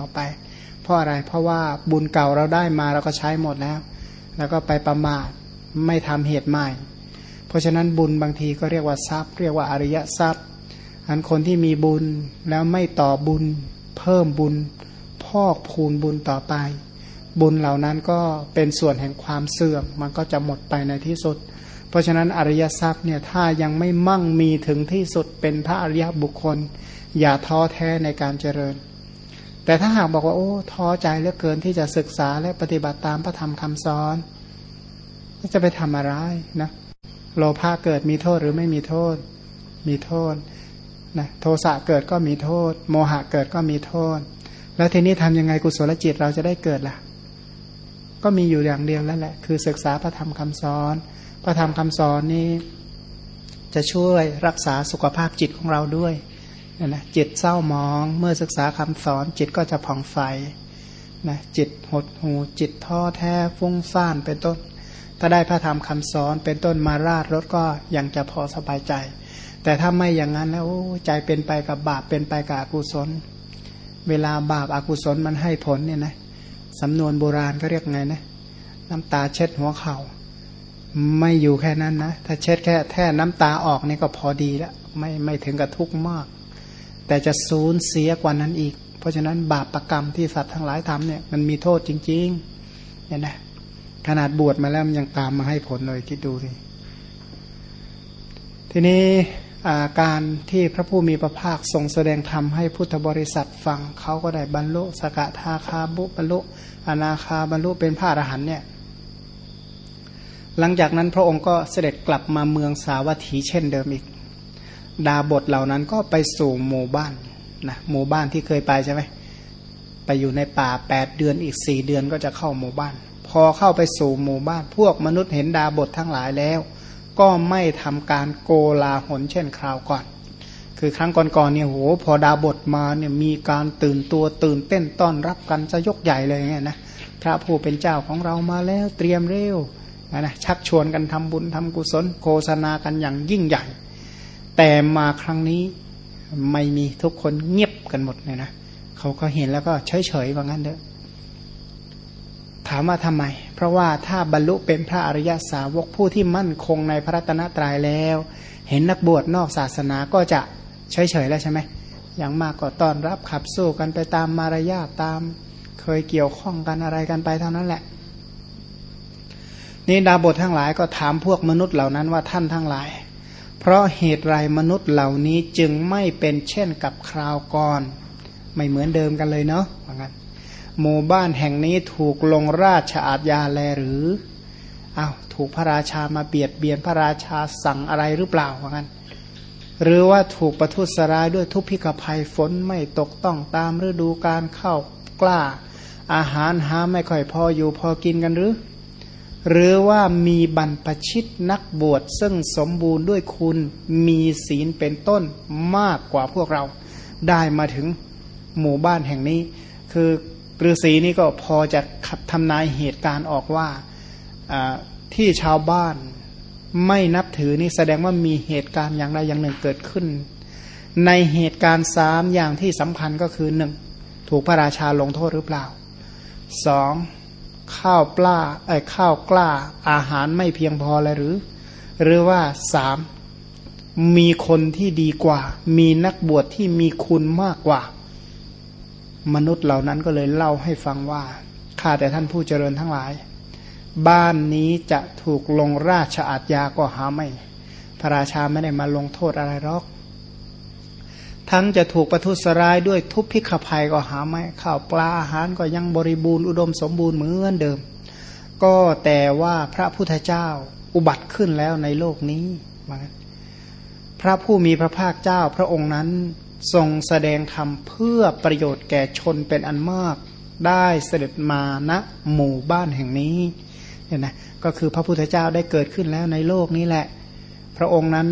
ต่อไป เพราะอะไรเพราะว่าบุญเก่าเราได้มาเราก็ใช้หมดแล้ว แล้วก็ไปประมาทไม่ทำเหตุใหม่ เพราะฉะนั้นบุญบางทีก็เรียกว่าทรัพย์ เรียกว่าอริยทรัพย์อันคนที่มีบุญแล้วไม่ต่อบุญ เพิ่มบุญ พอกพูนบุญต่อไป บุญเหล่านั้นก็เป็นส่วนแห่งความเสื่อมมันก็จะหมดไปในที่สุด เพราะฉะนั้นอริยทรัพย์เนี่ยถ้ายังไม่มั่งมีถึงที่สุดเป็นพระอริยบุคคล อย่าท้อแท้ในการเจริญ แต่ถ้าหากบอกว่าโอ้ท้อใจเหลือเกินที่จะศึกษาและปฏิบัติตามพระธรรมคำสอนจะไปทำอะไรนะโลภะเกิดมีโทษหรือไม่มีโทษ มีโทษนะโทสะเกิดก็มีโทษ โมหะเกิดก็มีโทษ แล้วทีนี้ทำยังไงกุศลจิตเราจะได้เกิดล่ะ ก็มีอยู่อย่างเดียวแล้วแหละ คือศึกษาพระธรรมคำสอน พระธรรมคำสอนนี้ จะช่วยรักษาสุขภาพจิตของเราด้วย นะจิตเศร้ามองเมื่อศึกษาคำสอน จิตก็จะผ่องใสนะจิตหดหูจิตท้อแท้ฟุ้งซ่านเป็นต้น ถ้าได้พระธรรมคำสอนเป็นต้นมาราดรถก็ยังจะพอสบายใจ แต่ถ้าไม่อย่างนั้นแล้วใจเป็นไปกับบาปเป็นไปกับอกุศล เวลาบาปอากุศลมันให้ผลเนี่ยนะสำนวนโบราณก็เรียกไงนะน้ำตาเช็ดหัวเขา่าไม่อยู่แค่นั้นนะ ถ้าเช็ดแค่แค่น้ำตาออกนี่ก็พอดีแล้วไม่ไม่ถึงกับทุกข์มาก แต่จะสูญเสียกว่านั้นอีก เพราะฉะนั้นบาปประกรรมที่สัตว์ทั้งหลายทำเนี่ยมันมีโทษจริงๆเนี่ยนะขนาดบวชมาแล้วมันยังตามมาให้ผลเลยคิดดูสิทีนี้การที่พระผู้มีพระภาคทรงแสดงธรรมให้พุทธบริษัทฟังเขาก็ได้บรรลุสกทาคาบุบรรลุอนาคาบรรลุเป็นพระอรหันต์เนี่ยหลังจากนั้นพระองค์ก็เสด็จกลับมาเมืองสาวัตถีเช่นเดิมอีก ดาบทเหล่านั้นก็ไปสู่หมู่บ้านนะหมู่บ้านที่เคยไปใช่ไหมไปอยู่ในป่าแปดเดือนอีกสี่เดือนก็จะเข้าหมู่บ้าน พอเข้าไปสู่หมู่บ้าน พวกมนุษย์เห็นดาบททั้งหลายแล้ว ก็ไม่ทำการโกลาหลเช่นคราวก่อน คือครั้งก่อนๆเนี่ยโหพอดาบทมาเนี่ยมีการตื่นตัวตื่นเต้นต้อนรับกันจะยกใหญ่เลยเงี้ยนะพระผู้เป็นเจ้าของเรามาแล้วเตรียมเร็วนะชักชวนกันทำบุญทำกุศลโฆษณากันอย่างยิ่งใหญ่ แต่มาครั้งนี้ไม่มีทุกคนเงียบกันหมดเลยนะเขาก็เห็นแล้วก็เฉยๆว่างั้นเด้อถามว่าทำไม เพราะว่าถ้าบรรลุเป็นพระอริยสาวกผู้ที่มั่นคงในพระรัตนตรัยแล้ว เห็นนักบวชนอกศาสนาก็จะเฉยๆแล้วใช่ไหมอย่างมากก็ต้อนรับขับสู้กันไปตามมารยาทตาม เคยเกี่ยวข้องกันอะไรกันไปเท่านั้นแหละ นี่ดาบททั้งหลายก็ถามพวกมนุษย์เหล่านั้นว่าท่านทั้งหลาย เพราะเหตุไรมนุษย์เหล่านี้จึงไม่เป็นเช่นกับคราวก่อน ไม่เหมือนเดิมกันเลยเนาะว่างั้นหมู่บ้านแห่งนี้ถูกลงราชอาทยาแลหรืออา้าวถูกพระราชามาเบียดเบียนพระราชาสั่งอะไรหรือเปล่าว่างั้น หรือว่าถูกประทุษร้ายด้วยทุพพิกภัยฝนไม่ตกต้องตามฤดูการเข้ากล้า อาหารหาไม่ค่อยพออยู่พอกินกันหรือ หรือว่ามีบรรพชิตนักบวชซึ่งสมบูรณ์ด้วยคุณมีศีลเป็นต้นมากกว่าพวกเราได้มาถึงหมู่บ้านแห่งนี้ คือฤาษีนี่ก็พอจะขับทำนายเหตุการณ์ออกว่าที่ชาวบ้านไม่นับถือนี่แสดงว่ามีเหตุการณ์อย่างใดอย่างหนึ่งเกิดขึ้น ในเหตุการณ์สามอย่างที่สำคัญก็คือหนึ่งถูกพระราชาลงโทษหรือเปล่าสอง ข้าวปลาไอ้ข้าวกล้า อาหารไม่เพียงพอเลยหรือ หรือว่าสามมีคนที่ดีกว่า มีนักบวชที่มีคุณมากกว่า มนุษย์เหล่านั้นก็เลยเล่าให้ฟังว่าข้าแต่ท่านผู้เจริญทั้งหลาย บ้านนี้จะถูกลงราชอาญาก็หาไม่ พระราชาไม่ได้มาลงโทษอะไรหรอก ทั้งจะถูกประทุษร้ายด้วยทุพพิขภัยก็หาไม่ข้าวปลาอาหารก็ยังบริบูรณ์อุดมสมบูรณ์เหมือนเดิม ก็แต่ว่าพระพุทธเจ้าอุบัติขึ้นแล้วในโลกนี้มาพระผู้มีพระภาคเจ้าพระองค์นั้นทรงแสดงธรรมเพื่อประโยชน์แก่ชนเป็นอันมาก ได้เสด็จมาณหมู่บ้านแห่งนี้เนี่ยนะก็คือพระพุทธเจ้าได้เกิดขึ้นแล้วในโลกนี้แหละ พระองค์นั้น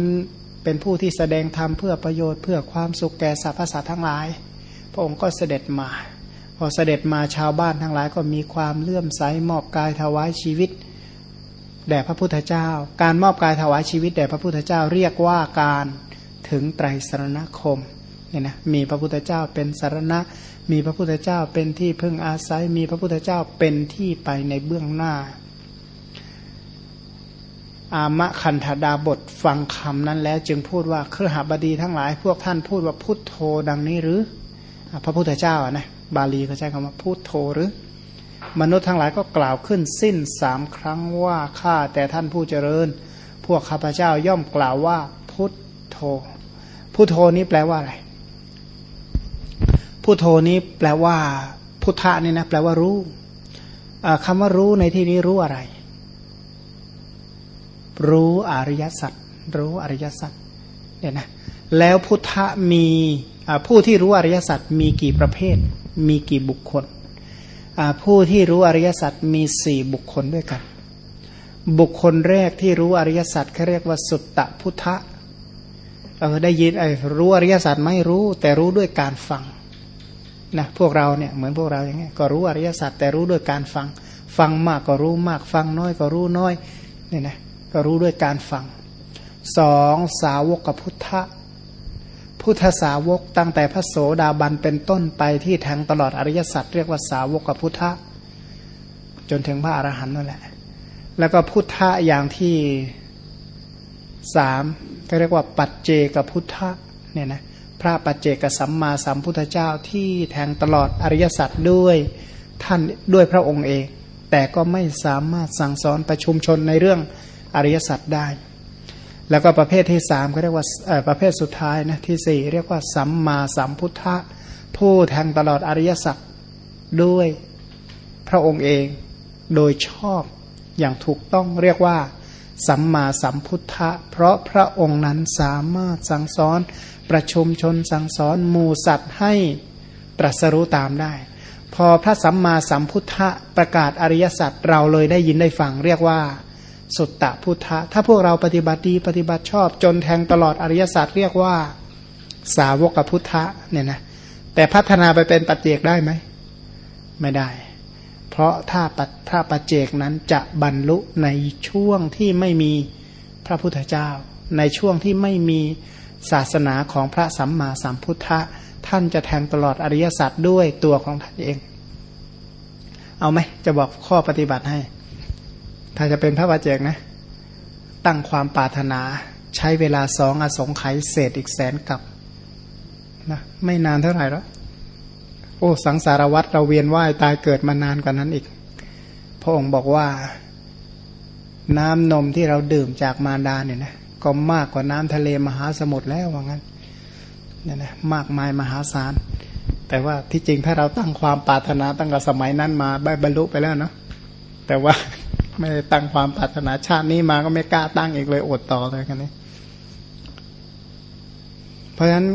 เป็นผู้ที่แสดงธรรมเพื่อประโยชน์เพื่อความสุขแก่สรรพสัตว์ทั้งหลาย พระองค์ก็เสด็จมา พอเสด็จมาชาวบ้านทั้งหลายก็มีความเลื่อมใสมอบกายถวายชีวิตแด่พระพุทธเจ้า การมอบกายถวายชีวิตแด่พระพุทธเจ้าเรียกว่าการถึงไตรสรณคมเนี่ยนะมีพระพุทธเจ้าเป็นสารณะ มีพระพุทธเจ้าเป็นที่พึ่งอาศัย มีพระพุทธเจ้าเป็นที่ไปในเบื้องหน้า อามะคันธดาบทฟังคำนั้นแล้ว จึงพูดว่าเครือหบดีทั้งหลาย พวกท่านพูดว่าพุทโธดังนี้หรือ พระพุทธเจ้านะบาลีเขาใช้คำว่าพุทโธหรือ มนุษย์ทั้งหลายก็กล่าวขึ้นสิ้นสามครั้งว่าข้าแต่ท่านผู้เจริญ พวกข้าพเจ้าย่อมกล่าวว่าพุทโธพุทโธนี้แปลว่าอะไรพุทโธนี้แปลว่า พุทธะนี่นะแปลว่ารู้คำว่ารู้ในที่นี้รู้อะไร รู้อริยสัจรู้อริยสัจเนี่ยนะแล้วพุทธะมีผู้ที่รู้อริยสัจมีกี่ประเภท มีกี่บุคคล ผู้ที่รู้อริยสัจมีสี่บุคคลด้วยกัน บุคคลแรกที่รู้อริยสัจเขาเรียกว่าสุตตะพุทธะเออได้ยินไอ้รู้อริยสัจไม่รู้แต่รู้ด้วยการฟังนะพวกเราเนี่ยเหมือนพวกเราอย่างเงี้ยก็รู้อริยสัจแต่รู้ด้วยการฟัง ฟังมากก็รู้มากฟังน้อยก็รู้น้อยเนี่ยนะ ก็รู้ด้วยการฟังสองสาวกกับพุทธะพุทธสาวกตั้งแต่พระโสดาบันเป็นต้นไปที่แทงตลอดอริยสัจเรียกว่าสาวกกับพุทธะจนถึงพระอรหันต์นั่นแหละ แล้วก็พุทธะอย่างที่สามก็เรียกว่าปัจเจกพุทธะเนี่ยนะพระปัจเจกสัมมาสัมพุทธเจ้าที่แทงตลอดอริยสัจด้วยท่านด้วยพระองค์เอง แต่ก็ไม่สามารถสั่งสอนประชุมชนในเรื่อง อริยสัจได้ แล้วก็ประเภทที่สามก็เรียกว่าประเภทสุดท้ายนะที่สี่เรียกว่าสัมมาสัมพุทธะผู้แทงตลอดอริยสัจด้วยพระองค์เองโดยชอบอย่างถูกต้องเรียกว่า สัมมาสัมพุทธะ เพราะพระองค์นั้นสามารถสั่งสอน ประชุมชนสั่งสอนหมูสัตว์ให้ตรัสรู้ตามได้ พอพระสัมมาสัมพุทธะประกาศอริยสัจเราเลยได้ยินได้ฟังเรียกว่า สุตตะพุทธะ ถ้าพวกเราปฏิบัติดีปฏิบัติชอบ จนแทงตลอดอริยสัจเรียกว่าสาวกพุทธะเนี่ยนะแต่พัฒนาไปเป็นปัจเจกได้ไหม ไม่ได้ เพราะถ้าพระปัจเจกนั้นจะบรรลุในช่วงที่ไม่มีพระพุทธเจ้า ในช่วงที่ไม่มีศาสนาของพระสัมมาสัมพุทธะ ท่านจะแทงตลอดอริยสัจด้วยตัวของท่านเอง เอาไหมจะบอกข้อปฏิบัติให้ ถ้าจะเป็นพระวาเจกนะ ตั้งความปรารถนาใช้เวลาสองอสงไขยเศษอีกแสนกับนะไม่นานเท่าไหร่แล้วโอ้สังสารวัตรเราเวียนว่ายตายเกิดมานานกว่านั้นอีก พระองค์บอกว่า น้ำนมที่เราดื่มจากมารดาเนี่ยนะก็มากกว่าน้ำทะเลมหาสมุทรแล้วว่างั้นเนี่ยนะมากมายมหาศาล แต่ว่าที่จริงถ้าเราตั้งความปรารถนาตั้งแต่สมัยนั้นมาบรรลุไปแล้วเนาะแต่ว่า ไม่ได้ตั้งความปรารถนาชาตินี้มาก็ไม่กล้าตั้งอีกเลยอดต่อเลยกันนี้เพราะฉะนั้น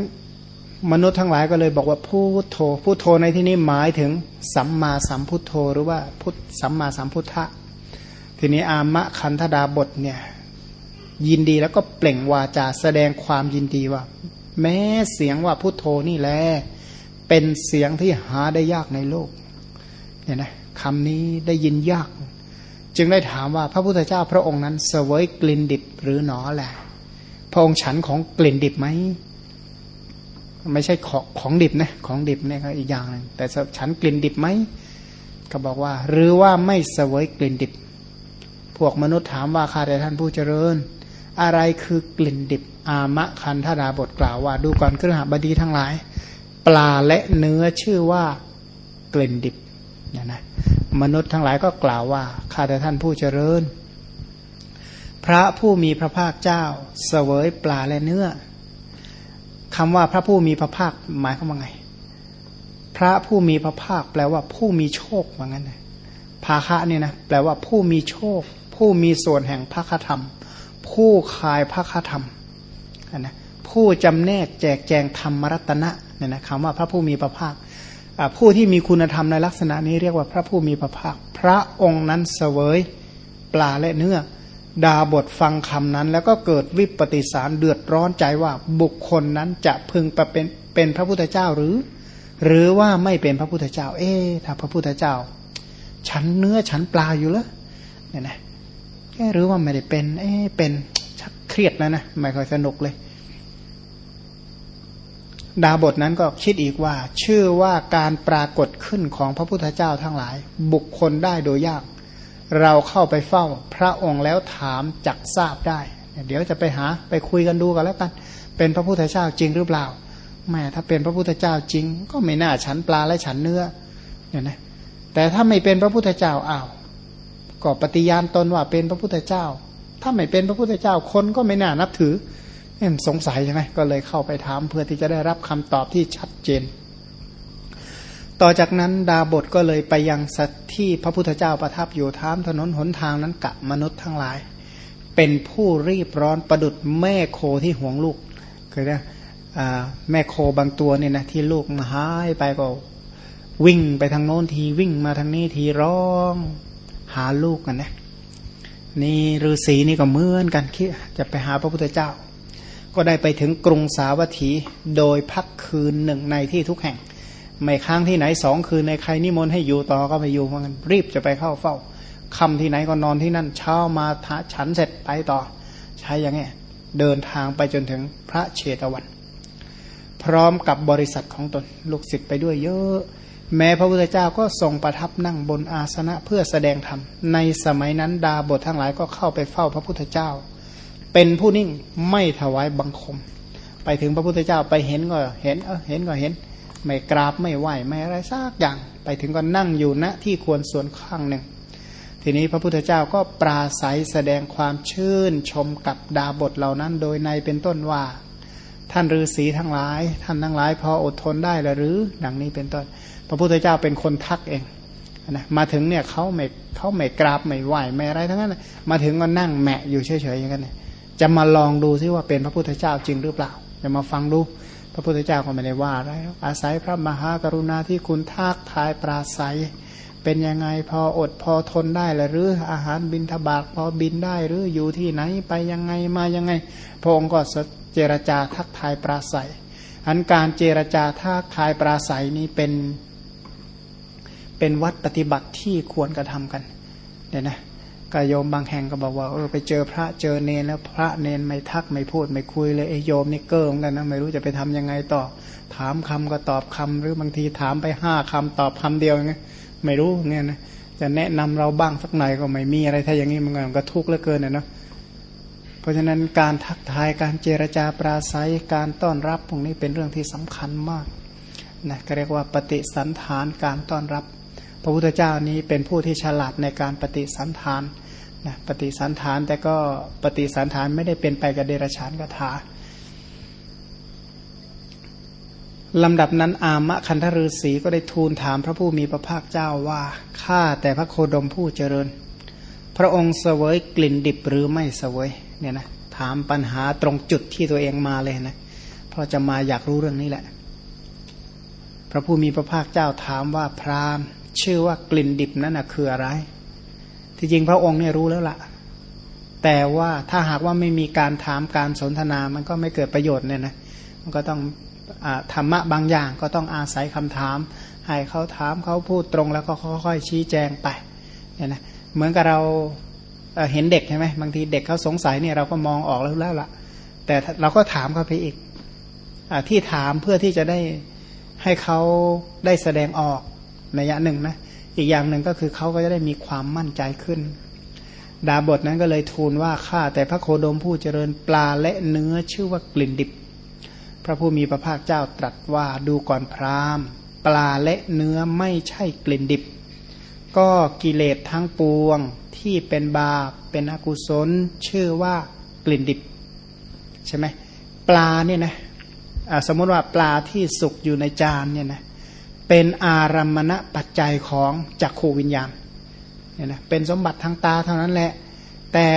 มนุษย์ทั้งหลายก็เลยบอกว่าพุทโธพุทโธในที่นี้หมายถึงสัมมาสัมพุทโธหรือว่าพุทสัมมาสัมพุทธะ ทีนี้อามะคันธดาบทเนี่ยยินดีแล้วก็เปล่งวาจาแสดงความยินดีว่า แม้เสียงว่าพุทโธนี่แหละเป็นเสียงที่หาได้ยากในโลกเนี่ยนะคำนี้ได้ยินยาก จึงได้ถามว่าพระพุทธเจ้าพระองค์นั้นเสวยกลิ่นดิบหรือหนอแหละพระองค์ฉันของกลิ่นดิบไหมไม่ใช่ของของดิบนะของดิบเนี่ยก็อีกอย่างนึงแต่ฉันกลิ่นดิบไหมก็บอกว่า หรือว่าไม่เสวยกลิ่นดิบ พวกมนุษย์ถามว่าข้าแต่ท่านผู้เจริญ อะไรคือกลิ่นดิบ อามะคันธดาบทกล่าวว่า ดูก่อนเครือหบดีทั้งหลาย ปลาและเนื้อชื่อว่ากลิ่นดิบนะนะ มนุษย์ทั้งหลายก็กล่าวว่าข้าแต่ท่านผู้เจริญ พระผู้มีพระภาคเจ้า เสวยปลาและเนื้อคำว่าพระผู้มีพระภาคหมายความว่าไง พระผู้มีพระภาค แปลว่าผู้มีโชคว่างั้นนะภาคะเนี่ยนะแปลว่าผู้มีโชค ผู้มีส่วนแห่งพระคธรรม ผู้คายพระคธรรมนะผู้จำแนกแจกแจงธรรมรัตนะเนี่ยนะคำว่าพระผู้มีพระภาค ผู้ที่มีคุณธรรมในลักษณะนี้เรียกว่าพระผู้มีพระภาค พระองค์นั้นเสวยปลาและเนื้อดาบทฟังคำนั้น แล้วก็เกิดวิปฏิสารเดือดร้อนใจว่าบุคคลนั้นจะพึงเป็นเป็นพระพุทธเจ้าหรือ หรือว่าไม่เป็นพระพุทธเจ้า เอ๊ถ้าพระพุทธเจ้า ฉันเนื้อฉันปลาอยู่แล้วเนี่ยนะหรือว่าไม่ได้เป็น เอ๊เป็นชักเครียดแล้วนะไม่ค่อยสนุกเลย ดาบทนั้นก็คิดอีกว่า ชื่อว่าการปรากฏขึ้นของพระพุทธเจ้าทั้งหลาย บุคคลได้โดยยาก เราเข้าไปเฝ้าพระองค์แล้วถามจักทราบได้ เดี๋ยวจะไปหาไปคุยกันดูกันแล้วกัน เป็นพระพุทธเจ้าจริงหรือเปล่าแม่ถ้าเป็นพระพุทธเจ้าจริง ก็ไม่น่าฉันปลาและฉันเนื้อเนี่ยนะแต่ถ้าไม่เป็นพระพุทธเจ้าอ้าวก็ปฏิญาณตนว่าเป็นพระพุทธเจ้า ถ้าไม่เป็นพระพุทธเจ้าคนก็ไม่น่านับถือ สงสัยใช่ไหมก็เลยเข้าไปถามเพื่อที่จะได้รับคำตอบที่ชัดเจน ต่อจากนั้นดาบทก็เลยไปยังสัตที่พระพุทธเจ้าประทับอยู่ท้ามถนนหนทางนั้นกับมนุษย์ทั้งหลาย เป็นผู้รีบร้อนประดุดแม่โคที่ห่วงลูกเคยได้แม่โคบางตัวเนี่ยนะที่ลูกมาหายไปก็วิ่งไปทางโน้นทีวิ่งมาทางนี้ทีร้อง หาลูกกันนะนี่ฤาษีนี่ก็เหมือนกันคิดจะไปหาพระพุทธเจ้า ก็ได้ไปถึงกรุงสาวัตถีโดยพักคืนหนึ่งในที่ทุกแห่ง ไม่ค้างที่ไหนสองคืนในใครนิมนต์ให้อยู่ต่อก็ไปอยู่เหมือนกันรีบจะไปเข้าเฝ้าคำที่ไหนก็นอนที่นั่นเช้ามาทะฉันเสร็จไปต่อ ใช้อย่างเงี้ยเดินทางไปจนถึงพระเชตวัน พร้อมกับบริษัทของตนลูกศิษย์ไปด้วยเยอะ แม้พระพุทธเจ้าก็ทรงประทับนั่งบนอาสนะเพื่อแสดงธรรมในสมัยนั้นดาบททั้งหลายก็เข้าไปเฝ้าพระพุทธเจ้า เป็นผู้นิ่งไม่ถวายบังคม ไปถึงพระพุทธเจ้าไปเห็นก็เห็นเออเห็นก็เห็น ไม่กราบไม่ไหวไม่อะไรซากอย่าง ไปถึงก็นั่งอยู่ณที่ควรส่วนข้างหนึ่ง ทีนี้พระพุทธเจ้าก็ปราศัยแสดงความชื่นชมกับดาบทเหล่านั้น โดยในเป็นต้นว่า ท่านฤาษีทั้งหลาย ท่านทั้งหลายพออดทนได้หรือดังนี้เป็นต้น พระพุทธเจ้าเป็นคนทักเองนะมาถึงเนี่ยเขาไม่เขาไม่กราบไม่ไหวไม่อะไรทั้งนั้น มาถึงก็นั่งแมะอยู่เฉยๆอย่างนั้น จะมาลองดูซิว่าเป็นพระพุทธเจ้าจริงหรือเปล่า จะมาฟังดู พระพุทธเจ้าก็ไม่ได้ว่าอะไรอาศัยพระมหากรุณาที่คุณทักทายปราศัย เป็นยังไงพออดพอทนได้หรืออาหารบินทบาทพอบินได้หรืออยู่ที่ไหนไปยังไงมายังไง พระองค์ก็เจรจาทักทายปราศัยอันการเจรจาทักทายปราศัยนี้เป็นเป็นวัดปฏิบัติที่ควรกระทำกันเนี่ยนะ กายโยมบางแห่งก็บอกว่าเออไปเจอพระเจอเนนแล้วพระเนนไม่ทักไม่พูดไม่คุยเลยไอโยมนี่เกิ่งกันนะไม่รู้จะไปทำยังไงต่อ ถามคำก็ตอบคำหรือบางทีถามไปห้าคำตอบคำเดียวไงไม่รู้เนี่ยนะจะแนะนำเราบ้างสักหน่อยก็ไม่มีอะไรถ้าอย่างนี้มันก็ทุกข์เหลือเกินเนาะเพราะฉะนั้นการทักทายการเจรจาปราศัยการต้อนรับพวกนี้เป็นเรื่องที่สำคัญมากนะก็เรียกว่าปฏิสันฐานการต้อนรับ พระพุทธเจ้านี้เป็นผู้ที่ฉลาดในการปฏิสันทาน นะปฏิสันทานแต่ก็ปฏิสันทานไม่ได้เป็นไปกับเดรฉานกถาลำดับนั้นอามะคันธฤษีก็ได้ทูลถามพระผู้มีพระภาคเจ้าว่าข้าแต่พระโคดมผู้เจริญ พระองค์เสวยกลิ่นดิบหรือไม่เสวยเนี่ยนะถามปัญหาตรงจุดที่ตัวเองมาเลยนะเพราะจะมาอยากรู้เรื่องนี้แหละ พระผู้มีพระภาคเจ้าถามว่าพราหมณ์ ชื่อว่ากลิ่นดิบนั้นนะคืออะไร ที่จริงพระองค์เนี่ยรู้แล้วละ่ะ แต่ว่าถ้าหากว่าไม่มีการถามการสนทนามันก็ไม่เกิดประโยชน์เนี่ยนะมันก็ต้องอธรรมะบางอย่างก็ต้องอาศัยคำถาม ให้เขาถามเขาพูดตรงแล้วก็ค่อยๆชี้แจงไปเนี่ยนะเหมือนกับเราเห็นเด็กใช่ไหมบางทีเด็กเขาสงสัยเนี่ยเราก็มองออกแล้วแล้วละแต่เราก็ถามเขาไปอีกอที่ถามเพื่อที่จะได้ให้เขาได้แสดงออกในยะหนึ่งนะ อีกอย่างหนึ่งก็คือเขาก็จะได้มีความมั่นใจขึ้น ดาบทนั้นก็เลยทูลว่าข้าแต่พระโคดมผู้เจริญปลาและเนื้อชื่อว่ากลิ่นดิบ พระผู้มีพระภาคเจ้าตรัสว่าดูก่อนพราหมณ์ ปลาและเนื้อไม่ใช่กลิ่นดิบ ก็กิเลสทั้งปวงที่เป็นบาปเป็นอกุศล ชื่อว่ากลิ่นดิบ ใช่ไหมปลาเนี่ยนะสมมติว่าปลาที่สุกอยู่ในจานเนี่ยนะเเป็นอารัมมณปัจจัยของจักขูวิญญาณเนี่ยนะเป็นสมบัติทางตาเท่านั้นแหละ แต่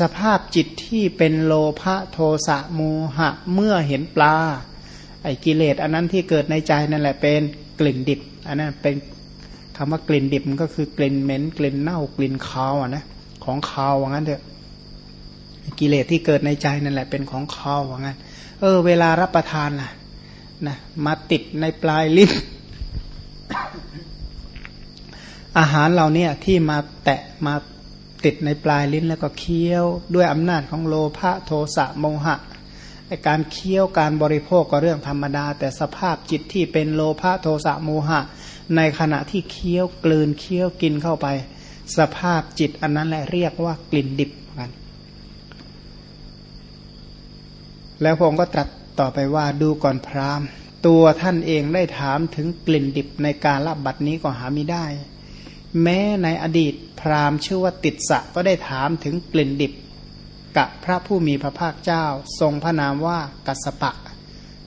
สภาพจิตที่เป็นโลภะโทสะโมหะเมื่อเห็นปลา ไอ้กิเลสอันนั้นที่เกิดในใจนั่นแหละเป็นกลิ่นดิบอันนั้นเป็นคำว่ากลิ่นดิบมันก็คือกลิ่นเหม็นกลิ่นเน่ากลิ่นคาวอะนะของคาวว่างั้นเถอะกิเลสที่เกิดในใจนั่นแหละเป็นของคาวว่างั้น เออ เวลารับประทานน่ะนะมาติดในปลายลิ้น อาหารเราเนี่ยที่มาแตะมาติดในปลายลิ้นแล้วก็เคี้ยว ด้วยอำนาจของโลภะโทสะโมหะการเคี้ยวการบริโภคก็เรื่องธรรมดา แต่สภาพจิตที่เป็นโลภะโทสะโมหะ ในขณะที่เคี้ยวกลืนเคี้ยวกินเข้าไป สภาพจิตอันนั้นแหละเรียกว่ากลิ่นดิบกัน แล้วพระองค์ก็ตรัสต่อไปว่าดูก่อนพราหมณ์ ตัวท่านเองได้ถามถึงกลิ่นดิบในการรับบัตรนี้ก็หาไม่ได้ แม้ในอดีตพราหมณ์ชื่อว่าติดสะก็ได้ถามถึงกลิ่นดิบกับพระผู้มีพระภาคเจ้า ทรงพระนามว่ากัสปะ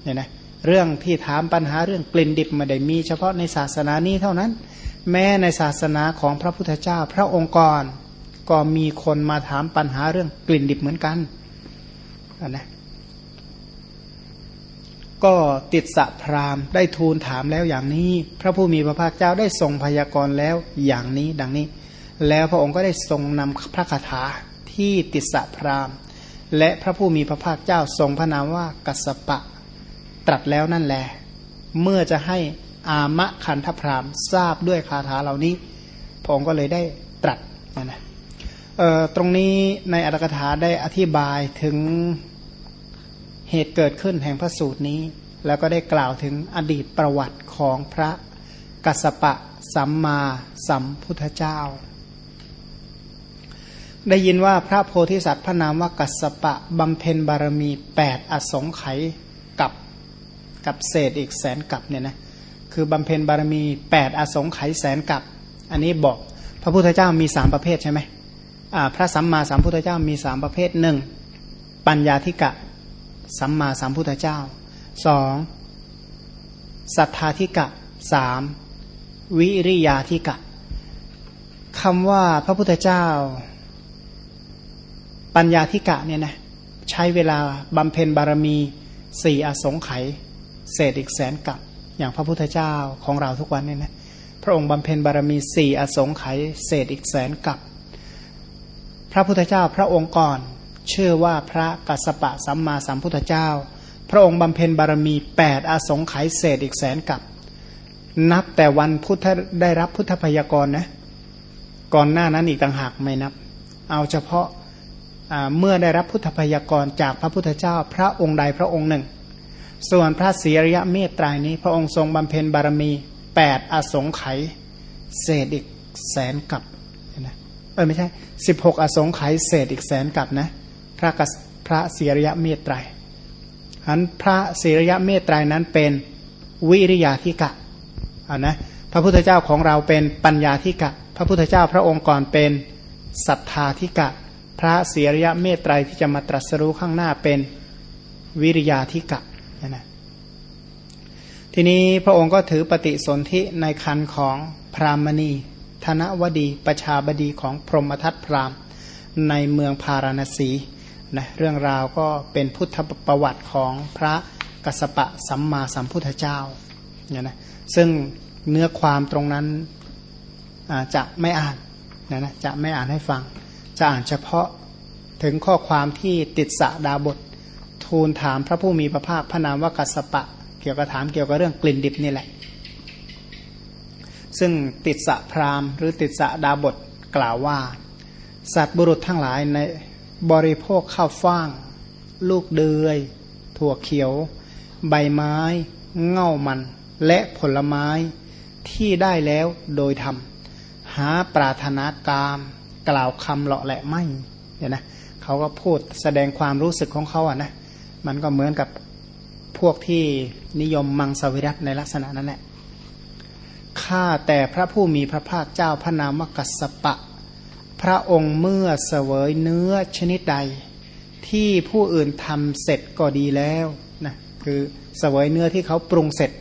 เนี่ยนะเรื่องที่ถามปัญหาเรื่องกลิ่นดิบมาได้มีเฉพาะในศาสนานี้เท่านั้น แม้ในศาสนาของพระพุทธเจ้า พระองค์กรก็มีคนมาถามปัญหาเรื่องกลิ่นดิบเหมือนกันนะ ก็ติดสะพรามได้ทูลถามแล้วอย่างนี้ พระผู้มีพระภาคเจ้าได้ทรงพยากรณ์แล้วอย่างนี้ดังนี้ แล้วพระองค์ก็ได้ทรงนำพระคาถาที่ติดสะพรามและพระผู้มีพระภาคเจ้าทรงพระนามว่ากัสปะ ตรัสแล้วนั่นแหละเมื่อจะให้อามะคันธพรามทราบด้วยคาถาเหล่านี้พระองค์ก็เลยได้ตรัสนะนะตรงนี้ในอัตถกถาได้อธิบายถึง เหตุเกิดขึ้นแห่งพระสูตรนี้ แล้วก็ได้กล่าวถึงอดีตประวัติของพระกัสปะสัมมาสัมพุทธเจ้า ได้ยินว่าพระโพธิสัตว์พระนามว่ากัสปะบำเพ็ญบารมีแปดอสงไขยกับกับเศษอีกแสนกับเนี่ยนะคือบำเพ็ญบารมีแปดอสงไขยแสนกับ อันนี้บอกพระพุทธเจ้ามีสามประเภทใช่ไหมพระสัมมาสัมพุทธเจ้ามีสามประเภทหนึ่งปัญญาธิกะ สัมมาสัมพุทธเจ้าสองสัทธาธิกะสามวิริยาธิกะคำว่าพระพุทธเจ้า ปัญญาธิกะเนี่ยนะใช้เวลาบำเพ็ญบารมีสี่อสงไขยเศษอีกแสนกับอย่างพระพุทธเจ้าของเราทุกวันเนี่ยนะพระองค์บำเพ็ญบารมีสี่อสงไขยเศษอีกแสนกับ พระพุทธเจ้าพระองค์ก่อน เชื่อว่าพระกัสสปะสัมมาสัมพุทธเจ้า พระองค์บำเพ็ญบารมีแปดอสงไขยเศษอีกแสนกับ นับแต่วันพุทธได้รับพุทธพยากรนะ ก่อนหน้านั้นอีกต่างหากไม่นับ เอาเฉพาะเมื่อได้รับพุทธพยากรจากพระพุทธเจ้า พระองค์ใดพระองค์หนึ่ง ส่วนพระศีริยะเมตไตรนี้ พระองค์ทรงบำเพ็ญบารมีแปดอสงไขยเศษอีกแสนกับนะเออไม่ใช่สิบหกอสงไขยเศษอีกแสนกับนะ พระกพระศีริยะเมตไตรอันพระศีริยะเมตไตรนั้นเป็นวิริยาธิกะอ่านะพระพุทธเจ้าของเราเป็นปัญญาธิกะ พระพุทธเจ้าพระองค์ก่อนเป็นศรัทธาธิกะ พระเสียรยะเมตไตรที่จะมาตรัสรู้ข้างหน้าเป็นวิริยาธิกะนะทีนี้พระองค์ก็ถือปฏิสนธิในคันของพรามณี ธนวดี ประชาบดีของพรหมทัตพรามในเมืองพาราณสี นะเรื่องราวก็เป็นพุทธประวัติของพระกัสปะสัมมาสัมพุทธเจ้าเนี่ยนะซึ่งเนื้อความตรงนั้นจะไม่อ่านนะนะจะไม่อ่านให้ฟัง จะอ่านเฉพาะถึงข้อความที่ติดสะดาบท ทูลถามพระผู้มีพระภาคพระนามว่ากัสปะ เกี่ยวกับถามเกี่ยวกับเรื่องกลิ่นดิบนี่แหละ ซึ่งติดสะพรามหรือติดสะดาบทกล่าวว่า สัตว์บุรุษทั้งหลายใน บริโภคข้าวฟ่าง ลูกเดือย ถั่วเขียว ใบไม้ เง่ามัน และผลไม้ที่ได้แล้วโดยธรรมหาปรารถนากาม กล่าวคำเลาะแหละไม่เนี่ยนะเขาก็พูดแสดงความรู้สึกของเขาอะนะมันก็เหมือนกับพวกที่นิยมมังสวิรัตในลักษณะนั้นแหละข้าแต่พระผู้มีพระภาคเจ้าพระนามกัสปะ พระองค์เมื่อเสวยเนื้อชนิดใด ที่ผู้อื่นทำเสร็จก็ดีแล้วนะคือเสวยเนื้อที่เขาปรุงเสร็จ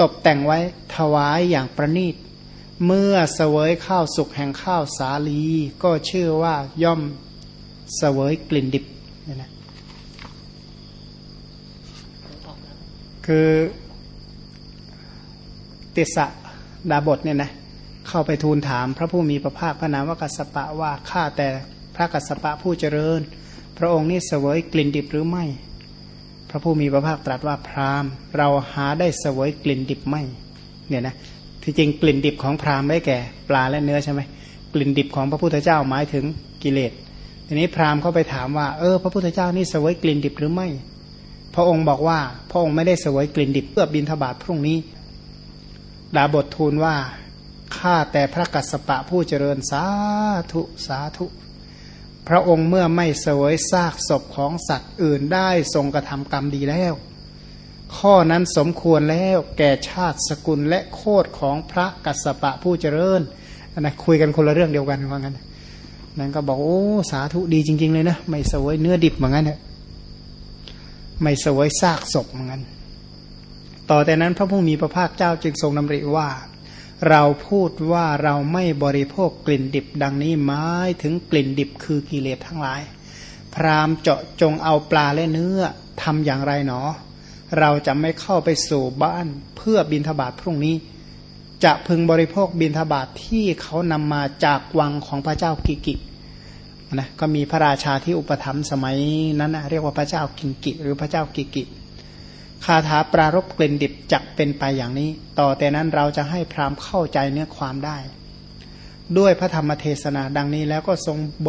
ตกแต่งไว้ถวายอย่างประณีต เมื่อเสวยข้าวสุกแห่งข้าวสาลี ก็ชื่อว่าย่อมเสวยกลิ่นดิบนี่นะคือติสะดาบทเนี่ยนะ เข้าไปทูลถามพระผู้มีพระภาคพระนามว่ากัสปะว่าข้าแต่พระกัสปะผู้เจริญ พระองค์นี่เสวยกลิ่นดิบหรือไม่ พระผู้มีพระภาคตรัสว่าพราหมณ์ เราหาได้เสวยกลิ่นดิบไม่เนี่ยนะที่จริงกลิ่นดิบของพราหมณ์ได้แก่ ปลาและเนื้อใช่ไหมกลิ่นดิบของพระพุทธเจ้าหมายถึงกิเลสทีนี้พราหมณ์เข้าไปถามว่า เออ พระพุทธเจ้านี่เสวยกลิ่นดิบหรือไม่ พระองค์บอกว่า พระองค์ไม่ได้เสวยกลิ่นดิบเพื่อบินทบาทพรุ่งนี้ ดาบททูลว่า ข้าแต่พระกัสสปะผู้เจริญสาธุสาธุ พระองค์เมื่อไม่เสวยซากศพของสัตว์อื่นได้ทรงกระทำกรรมดีแล้ว ข้อนั้นสมควรแล้วแก่ชาติสกุลและโคดของพระกัสสปะผู้เจริญนะคุยกันคนละเรื่องเดียวกันว่างั้นนั่นก็บอกโอ้สาธุดีจริง ๆ เลยนะไม่เสวยเนื้อดิบเหมือนกันเถอะไม่เสวยซากศพเหมือนกันต่อแต่นั้นพระผู้มีพระภาคเจ้าจึงทรงดำริว่า เราพูดว่าเราไม่บริโภคกลิ่นดิบดังนี้หมายถึงกลิ่นดิบคือกิเลสทั้งหลาย พรามเจาะจงเอาปลาและเนื้อทำอย่างไรหนอ เราจะไม่เข้าไปสู่บ้านเพื่อบินทบาทพรุ่งนี้ จะพึงบริโภคบินทบาทที่เขานำมาจากวังของพระเจ้ากิกินะก็มีพระราชาที่อุปถัมภ์สมัยนั้นนะเรียกว่าพระเจ้ากิงกิหรือพระเจ้ากิกิ คาถาปรารบกลิ่นดิบจักเป็นไปอย่างนี้ ต่อแต่นั้นเราจะให้พรามเข้าใจเนื้อความได้ ด้วยพระธรรมเทศนาดังนี้แล้วก็ทรงบ